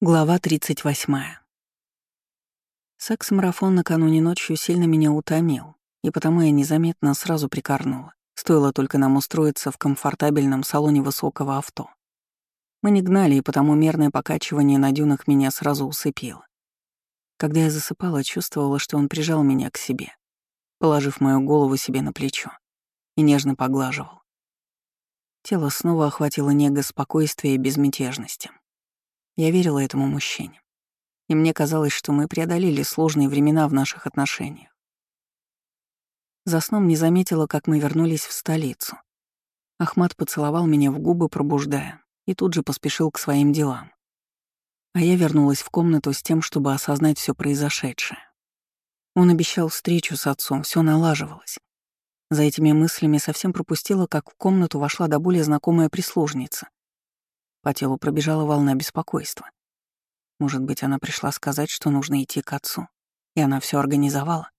Глава 38. Секс-марафон накануне ночью сильно меня утомил, и потому я незаметно сразу прикорнула. Стоило только нам устроиться в комфортабельном салоне высокого авто. Мы не гнали, и потому мерное покачивание на дюнах меня сразу усыпило. Когда я засыпала, чувствовала, что он прижал меня к себе, положив мою голову себе на плечо, и нежно поглаживал. Тело снова охватило нега спокойствия и безмятежности. Я верила этому мужчине. И мне казалось, что мы преодолели сложные времена в наших отношениях. За сном не заметила, как мы вернулись в столицу. Ахмат поцеловал меня в губы, пробуждая, и тут же поспешил к своим делам. А я вернулась в комнату с тем, чтобы осознать все произошедшее. Он обещал встречу с отцом, все налаживалось. За этими мыслями совсем пропустила, как в комнату вошла до более знакомая прислужница. По телу пробежала волна беспокойства. Может быть, она пришла сказать, что нужно идти к отцу, и она все организовала?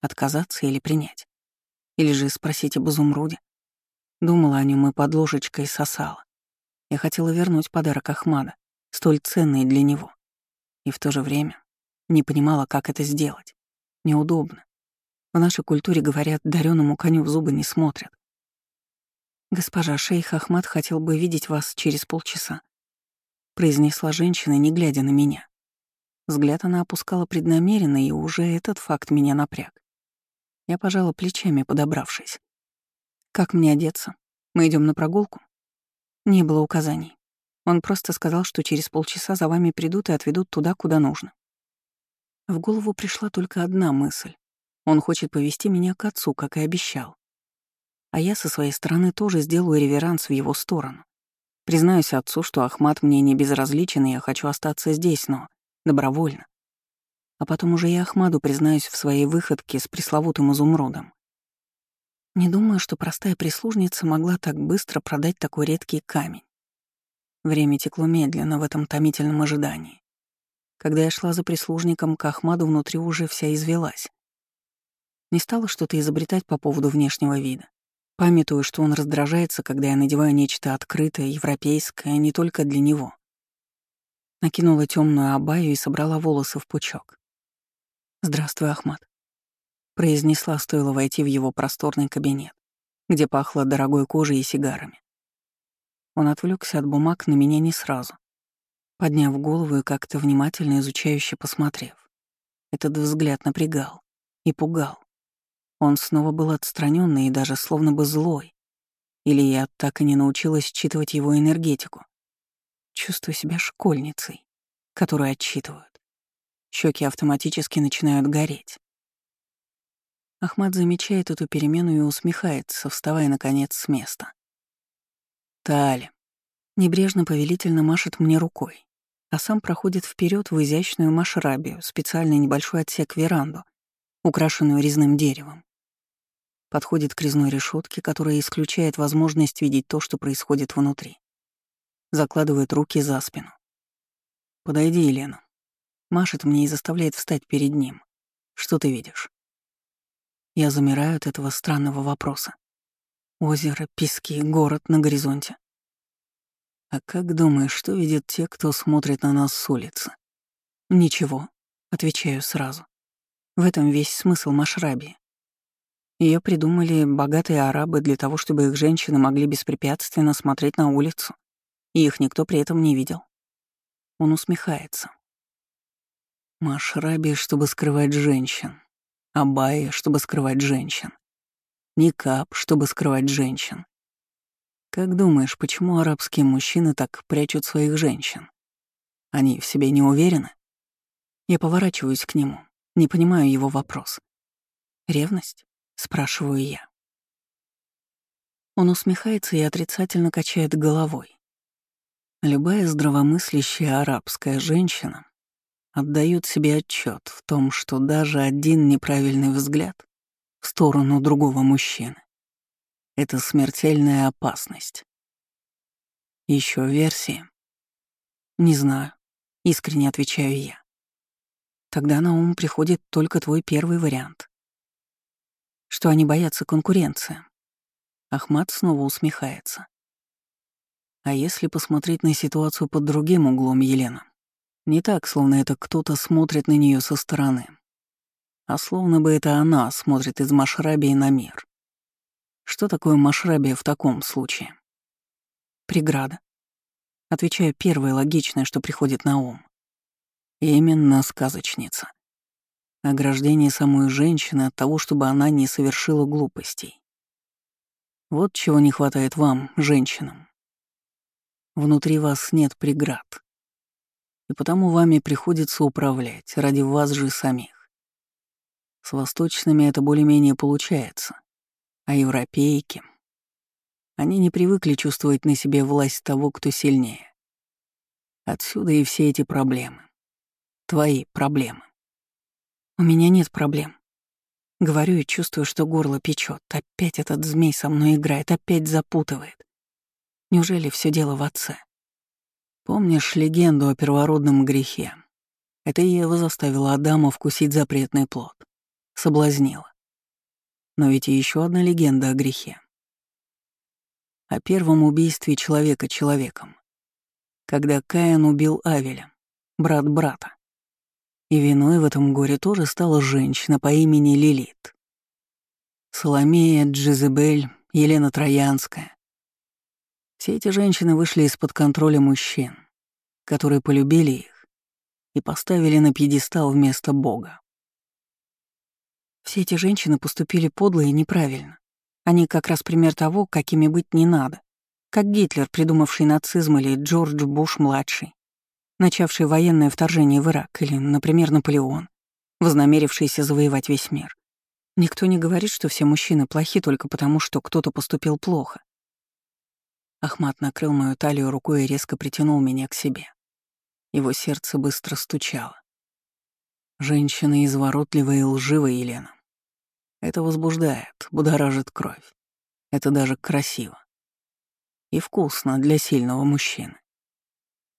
Отказаться или принять? Или же спросить об изумруде? Думала о нем и под ложечкой сосала. Я хотела вернуть подарок Ахмада, столь ценный для него. И в то же время не понимала, как это сделать. Неудобно. В нашей культуре говорят, дареному коню в зубы не смотрят. «Госпожа шейх Ахмад хотел бы видеть вас через полчаса», — произнесла женщина, не глядя на меня. Взгляд она опускала преднамеренно, и уже этот факт меня напряг. Я пожала плечами, подобравшись. «Как мне одеться? Мы идем на прогулку?» Не было указаний. Он просто сказал, что через полчаса за вами придут и отведут туда, куда нужно. В голову пришла только одна мысль. Он хочет повести меня к отцу, как и обещал. А я со своей стороны тоже сделаю реверанс в его сторону. Признаюсь отцу, что Ахмат мне не безразличен, и я хочу остаться здесь, но добровольно. А потом уже и Ахмаду признаюсь в своей выходке с пресловутым изумрудом. Не думаю, что простая прислужница могла так быстро продать такой редкий камень. Время текло медленно в этом томительном ожидании. Когда я шла за прислужником, к Ахмаду внутри уже вся извелась. Не стала что-то изобретать по поводу внешнего вида. Памятую, что он раздражается, когда я надеваю нечто открытое, европейское, не только для него. Накинула темную абаю и собрала волосы в пучок. «Здравствуй, Ахмат», — произнесла, стоило войти в его просторный кабинет, где пахло дорогой кожей и сигарами. Он отвлекся от бумаг на меня не сразу, подняв голову и как-то внимательно изучающе посмотрев. Этот взгляд напрягал и пугал. Он снова был отстраненный и даже словно бы злой. Или я так и не научилась считывать его энергетику. Чувствую себя школьницей, которую отчитывают. Щеки автоматически начинают гореть. Ахмад замечает эту перемену и усмехается, вставая, наконец, с места. Тали. Небрежно повелительно машет мне рукой, а сам проходит вперед в изящную машрабию, специальный небольшой отсек веранду, украшенную резным деревом подходит к резной решетке, которая исключает возможность видеть то, что происходит внутри. Закладывает руки за спину. «Подойди, Елена». Машет мне и заставляет встать перед ним. «Что ты видишь?» Я замираю от этого странного вопроса. Озеро, пески, город на горизонте. А как думаешь, что видят те, кто смотрит на нас с улицы? Ничего, отвечаю сразу. В этом весь смысл Машраби. Ее придумали богатые арабы для того, чтобы их женщины могли беспрепятственно смотреть на улицу, и их никто при этом не видел. Он усмехается. Машраби, чтобы скрывать женщин. Абайя, чтобы скрывать женщин. Никап, чтобы скрывать женщин. Как думаешь, почему арабские мужчины так прячут своих женщин? Они в себе не уверены? Я поворачиваюсь к нему, не понимаю его вопрос. Ревность? Спрашиваю я. Он усмехается и отрицательно качает головой. Любая здравомыслящая арабская женщина отдает себе отчет в том, что даже один неправильный взгляд в сторону другого мужчины — это смертельная опасность. Еще версии? Не знаю, искренне отвечаю я. Тогда на ум приходит только твой первый вариант что они боятся конкуренции. Ахмат снова усмехается. А если посмотреть на ситуацию под другим углом, Елена? Не так, словно это кто-то смотрит на нее со стороны, а словно бы это она смотрит из Машрабии на мир. Что такое Машрабия в таком случае? Преграда. Отвечаю первое логичное, что приходит на ум. Именно сказочница. Ограждение самой женщины от того, чтобы она не совершила глупостей. Вот чего не хватает вам, женщинам. Внутри вас нет преград. И потому вами приходится управлять ради вас же самих. С восточными это более-менее получается. А европейки... Они не привыкли чувствовать на себе власть того, кто сильнее. Отсюда и все эти проблемы. Твои проблемы. У меня нет проблем. Говорю и чувствую, что горло печет. Опять этот змей со мной играет, опять запутывает. Неужели все дело в отце? Помнишь легенду о первородном грехе? Это Ева заставила Адама вкусить запретный плод. Соблазнила. Но ведь и еще одна легенда о грехе. О первом убийстве человека человеком. Когда Каин убил Авеля, брат брата. И виной в этом горе тоже стала женщина по имени Лилит. Соломея, Джизебель, Елена Троянская. Все эти женщины вышли из-под контроля мужчин, которые полюбили их и поставили на пьедестал вместо Бога. Все эти женщины поступили подло и неправильно. Они как раз пример того, какими быть не надо. Как Гитлер, придумавший нацизм, или Джордж Буш-младший, начавший военное вторжение в Ирак, или, например, Наполеон, вознамерившийся завоевать весь мир. Никто не говорит, что все мужчины плохи только потому, что кто-то поступил плохо. Ахмат накрыл мою талию рукой и резко притянул меня к себе. Его сердце быстро стучало. Женщина изворотливая и лживая, Елена. Это возбуждает, будоражит кровь. Это даже красиво. И вкусно для сильного мужчины.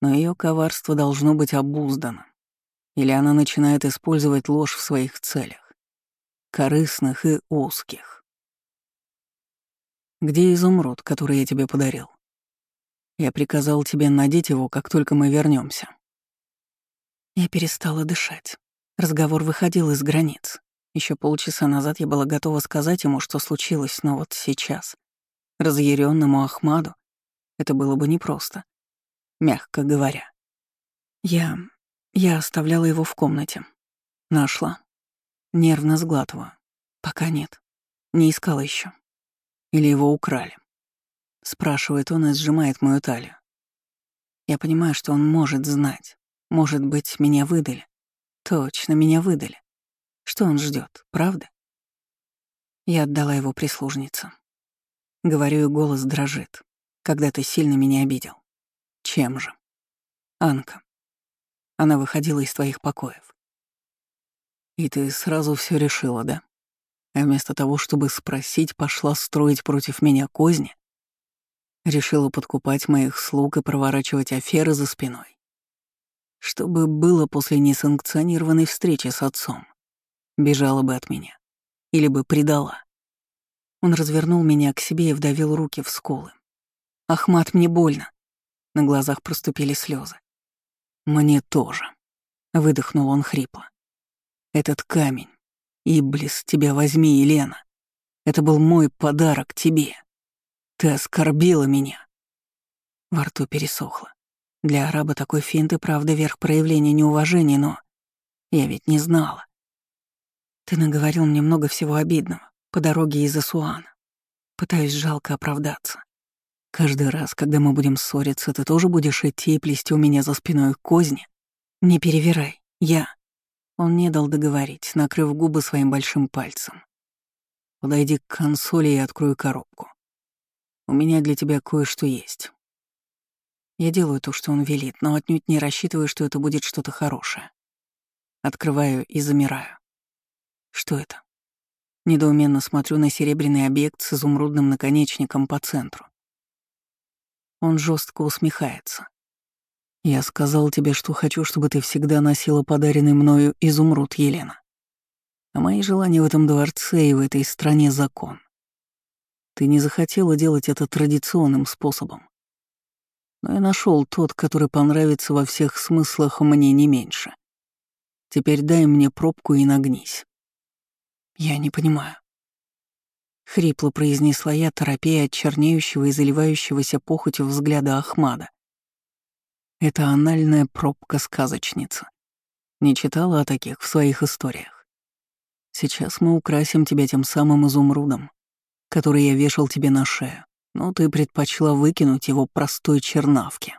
Но ее коварство должно быть обуздано. Или она начинает использовать ложь в своих целях. Корыстных и узких. Где изумруд, который я тебе подарил? Я приказал тебе надеть его, как только мы вернемся. Я перестала дышать. Разговор выходил из границ. Еще полчаса назад я была готова сказать ему, что случилось, но вот сейчас, разъяренному Ахмаду, это было бы непросто, мягко говоря. Я... я оставляла его в комнате. Нашла. Нервно сглатываю. Пока нет. Не искала еще. Или его украли. Спрашивает он и сжимает мою талию. Я понимаю, что он может знать. Может быть, меня выдали. Точно, меня выдали. Что он ждет, правда? Я отдала его прислужнице. Говорю, и голос дрожит, когда ты сильно меня обидел. Чем же? Анка. Она выходила из твоих покоев. И ты сразу все решила, да? А вместо того, чтобы спросить, пошла строить против меня козни? Решила подкупать моих слуг и проворачивать аферы за спиной. Что бы было после несанкционированной встречи с отцом? бежала бы от меня. Или бы предала. Он развернул меня к себе и вдавил руки в скулы. «Ахмат, мне больно». На глазах проступили слезы. «Мне тоже», — выдохнул он хрипло. «Этот камень. Иблис, тебя возьми, Елена. Это был мой подарок тебе. Ты оскорбила меня». Во рту пересохло. Для араба такой финт и правда верх проявления неуважения, но я ведь не знала. Ты наговорил мне много всего обидного по дороге из Асуана. Пытаюсь жалко оправдаться. Каждый раз, когда мы будем ссориться, ты тоже будешь идти и плести у меня за спиной козни? Не перевирай. Я. Он не дал договорить, накрыв губы своим большим пальцем. Подойди к консоли и открой коробку. У меня для тебя кое-что есть. Я делаю то, что он велит, но отнюдь не рассчитываю, что это будет что-то хорошее. Открываю и замираю. Что это? Недоуменно смотрю на серебряный объект с изумрудным наконечником по центру. Он жестко усмехается. «Я сказал тебе, что хочу, чтобы ты всегда носила подаренный мною изумруд, Елена. А мои желания в этом дворце и в этой стране закон. Ты не захотела делать это традиционным способом. Но я нашел тот, который понравится во всех смыслах мне не меньше. Теперь дай мне пробку и нагнись. Я не понимаю. Хрипло произнесла я, торопея от чернеющего и заливающегося похотью взгляда Ахмада. Это анальная пробка-сказочница. Не читала о таких в своих историях. Сейчас мы украсим тебя тем самым изумрудом, который я вешал тебе на шею, но ты предпочла выкинуть его простой чернавке.